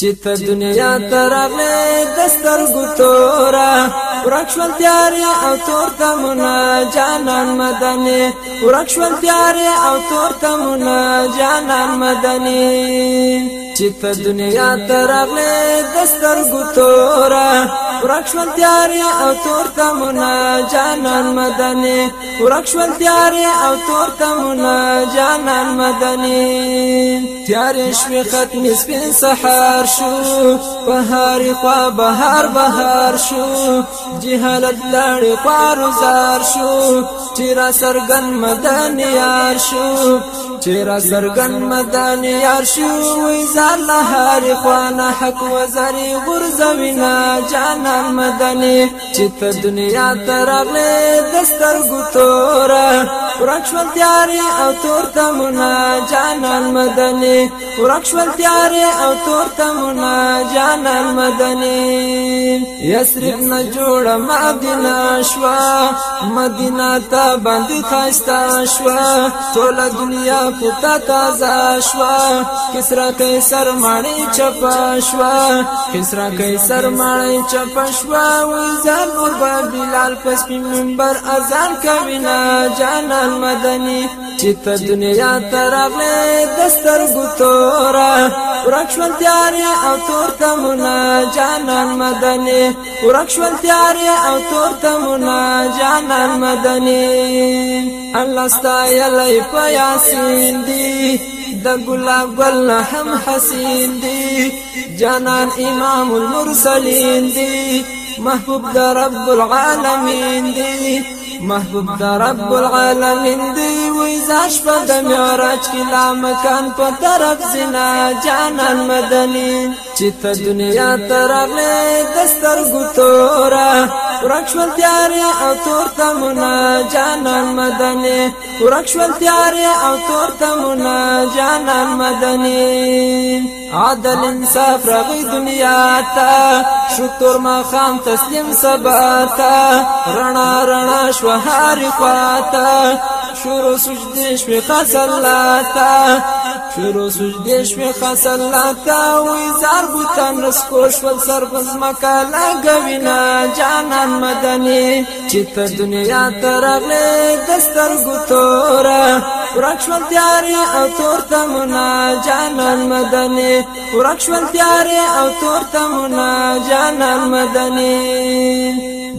چې ته دنیا تر غلې د سترګو تورا ورښول تیارې او تور تمنا جانان مدني ورښول تیارې او تور تمنا جانان مدني چې ته دنیا تر غلې د سترګو تورا ورښول تیارې او تور تمنا جانان مدني ورښول تیارې او تور تمنا جانان مدني تیارې شوې ختمې سپین سحار شو په هارې خوا بهار بهار شو جهالت لاړې خوا روزار شو چې را څرګند مدن یار شو چیرې سرګن مدان یار شو وی زار لهار خوانه حق وزري غرزوینا جانان مدني چې ته دنیا ترغله دستر ګتوره ورښول تیارې او تور تمنا جانان مدني ورښول تیارې او تور تمنا جانان مدني یسرب نه جوړه مدینه شوا مدینه ته باندې خاستا شوا ټول دنیا کوتا تازه شوا کسرا قیصر مانی چپا شوا کسرا قیصر مانی چپا شوا وزان اور بلال پس پی منبر اذان کوي نا جانان مدني چې ته دنیا تر اغلې دستر ګتورا ورښول تیارې او تور تمنا جانان مدني ورښول تیارې او تور تمنا جانان مدني الله ستایلې پیاسین دی د ګلاب ګل هم حسین دی جانان امام المرسلین دی محبوب د رب العالمین دی محبوب د رب العالمین دی زاش په د معراج کې لا مکان په طرف زنا جانان مدني چې ته دنیا ترغلې دستر ګتورا ورښول تیارې او تور تمنا جانان مدني ورښول تیارې او تور تمنا جانان مدني عدل انصاف راغی دنیا ته شکر ما خام تسلیم سبا ته رڼا رڼا شو هاري خواته شروع سجدې شپې خاصلاتا شروع سجدې شپې خاصلاتا وې زار بوتان رسکو شول سر پس مکا لګوینا جانان مدني چې ته دنیا ترغلې دستر ګتوره ورک شول تیارې او تور تمنا جانان مدني ورک شول تیارې او تور تمنا جانان مدني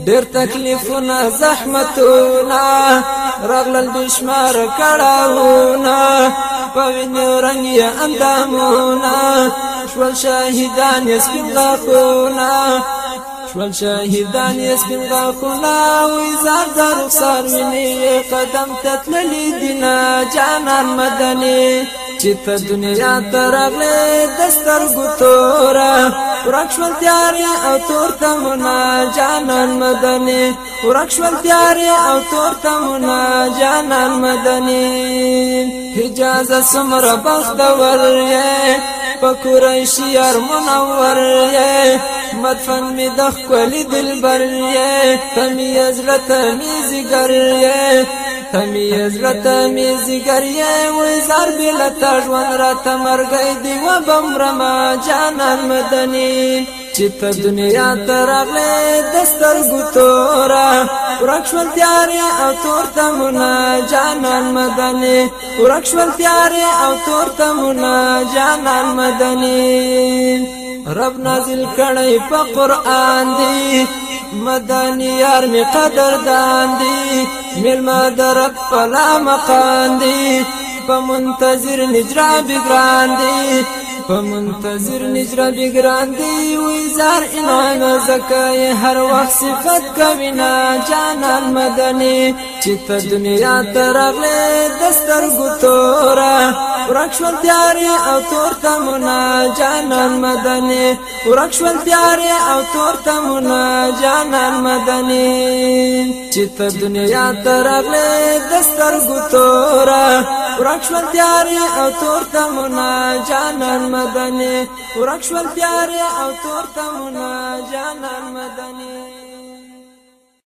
ډېر تکلیفونه زحمتونه راغلل بشمار کړهونه په وینو رنګ یې اندامونه شول شهیدان یې سپین غاښونه شول شهیدان یې سپین غاښونه وي زار د رخسار وینې قدم ته تللي دي نه جانان مدني چې ته دنیا ته راغلې د سترګو توره ورک شول تیارې او تور تمونه جانان مدني ورک شول تیارې او تور تمونه جانان مدني حجاز سمره بختور یې په قریشی ار منور یې مدفن می د خپل دلبر یې تمیز له تمیزګر یې تمیز له تمیزګر یې وزر بل تا ژوند را تمرګې دی و بمرما جانان مدنی چې ته دنیا ترغلې د سترګو تورا ورکشول تیارې او تور تمونه جانان مدني ورکشول تیارې او تور تمونه جانان مدني رب نازل کړی په قران دی مدني یار می قدردان دی ملما در رب فلا مقان دی په منتظر نجرا بګران دی په منتظر نجرا بګران دی وزار انان زکای هر وخت صفت کوینا جانان مدني چې ته دنیا ترغله دستر ګتورا ورښول تیارې او تور تمنا جانان مدني ورښول تیارې او تور تمنا جانان مدني چې ته دنیا ترغله دستر ګتورا ورښول تیارې او تور تمنا جانان مدني ورک شول تیارې او تور تمونه جانان مدني